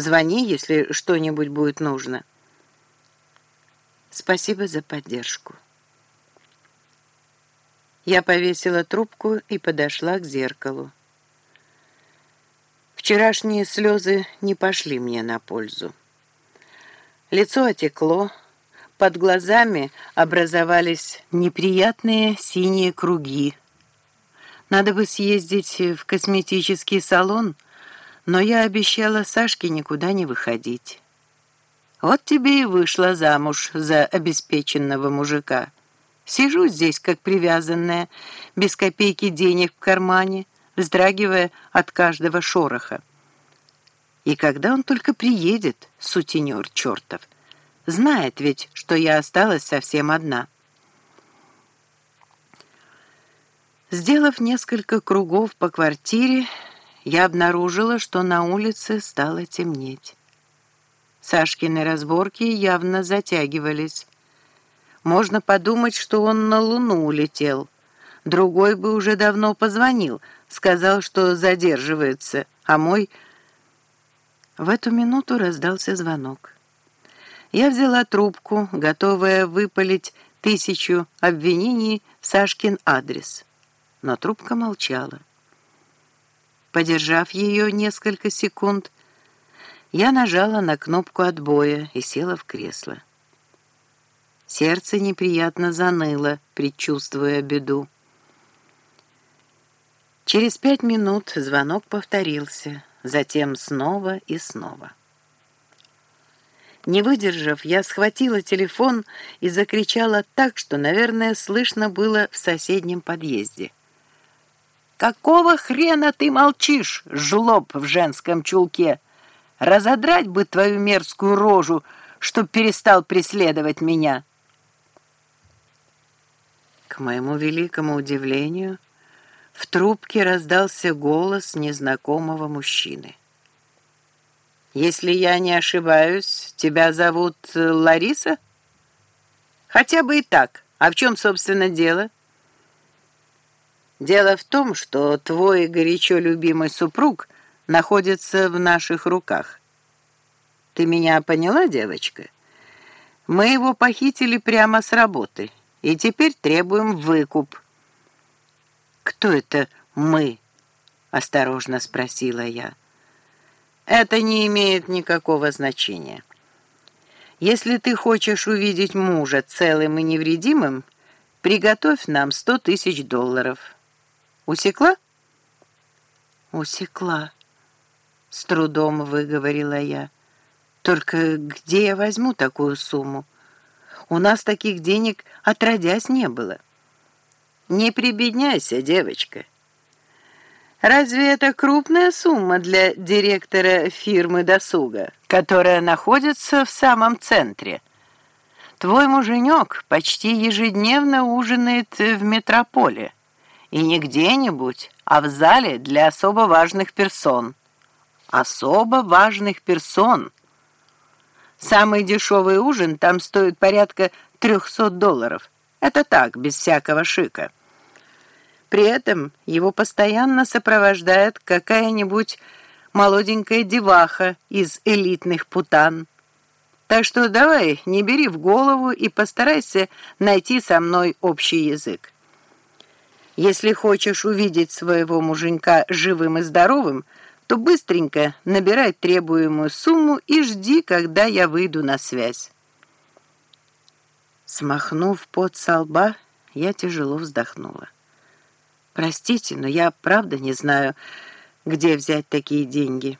Звони, если что-нибудь будет нужно. Спасибо за поддержку. Я повесила трубку и подошла к зеркалу. Вчерашние слезы не пошли мне на пользу. Лицо отекло, под глазами образовались неприятные синие круги. Надо бы съездить в косметический салон, но я обещала Сашке никуда не выходить. Вот тебе и вышла замуж за обеспеченного мужика. Сижу здесь, как привязанная, без копейки денег в кармане, вздрагивая от каждого шороха. И когда он только приедет, сутенер чертов, знает ведь, что я осталась совсем одна. Сделав несколько кругов по квартире, я обнаружила, что на улице стало темнеть. Сашкины разборки явно затягивались. Можно подумать, что он на Луну улетел. Другой бы уже давно позвонил, сказал, что задерживается, а мой... В эту минуту раздался звонок. Я взяла трубку, готовая выпалить тысячу обвинений в Сашкин адрес. Но трубка молчала. Подержав ее несколько секунд, я нажала на кнопку отбоя и села в кресло. Сердце неприятно заныло, предчувствуя беду. Через пять минут звонок повторился, затем снова и снова. Не выдержав, я схватила телефон и закричала так, что, наверное, слышно было в соседнем подъезде. «Какого хрена ты молчишь, жлоб в женском чулке? Разодрать бы твою мерзкую рожу, чтоб перестал преследовать меня!» К моему великому удивлению, в трубке раздался голос незнакомого мужчины. «Если я не ошибаюсь, тебя зовут э, Лариса?» «Хотя бы и так. А в чем, собственно, дело?» Дело в том, что твой горячо любимый супруг находится в наших руках. Ты меня поняла, девочка? Мы его похитили прямо с работы, и теперь требуем выкуп. Кто это «мы»? Осторожно спросила я. Это не имеет никакого значения. Если ты хочешь увидеть мужа целым и невредимым, приготовь нам сто тысяч долларов. Усекла? Усекла, с трудом выговорила я. Только где я возьму такую сумму? У нас таких денег отродясь не было. Не прибедняйся, девочка. Разве это крупная сумма для директора фирмы досуга, которая находится в самом центре? Твой муженек почти ежедневно ужинает в метрополе. И не где-нибудь, а в зале для особо важных персон. Особо важных персон. Самый дешевый ужин там стоит порядка 300 долларов. Это так, без всякого шика. При этом его постоянно сопровождает какая-нибудь молоденькая деваха из элитных путан. Так что давай, не бери в голову и постарайся найти со мной общий язык. Если хочешь увидеть своего муженька живым и здоровым, то быстренько набирай требуемую сумму и жди, когда я выйду на связь. Смахнув пот со лба, я тяжело вздохнула. Простите, но я правда не знаю, где взять такие деньги.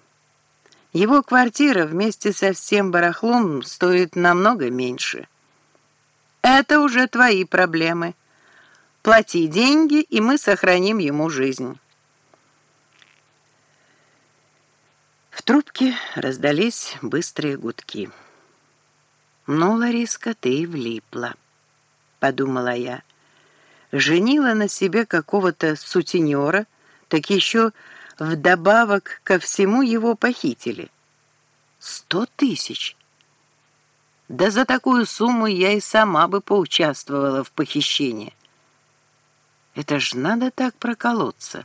Его квартира вместе со всем барахлом стоит намного меньше. Это уже твои проблемы. Плати деньги, и мы сохраним ему жизнь». В трубке раздались быстрые гудки. «Ну, Лариска, ты влипла», — подумала я. Женила на себе какого-то сутенера, так еще вдобавок ко всему его похитили. Сто тысяч! Да за такую сумму я и сама бы поучаствовала в похищении. Это ж надо так проколоться.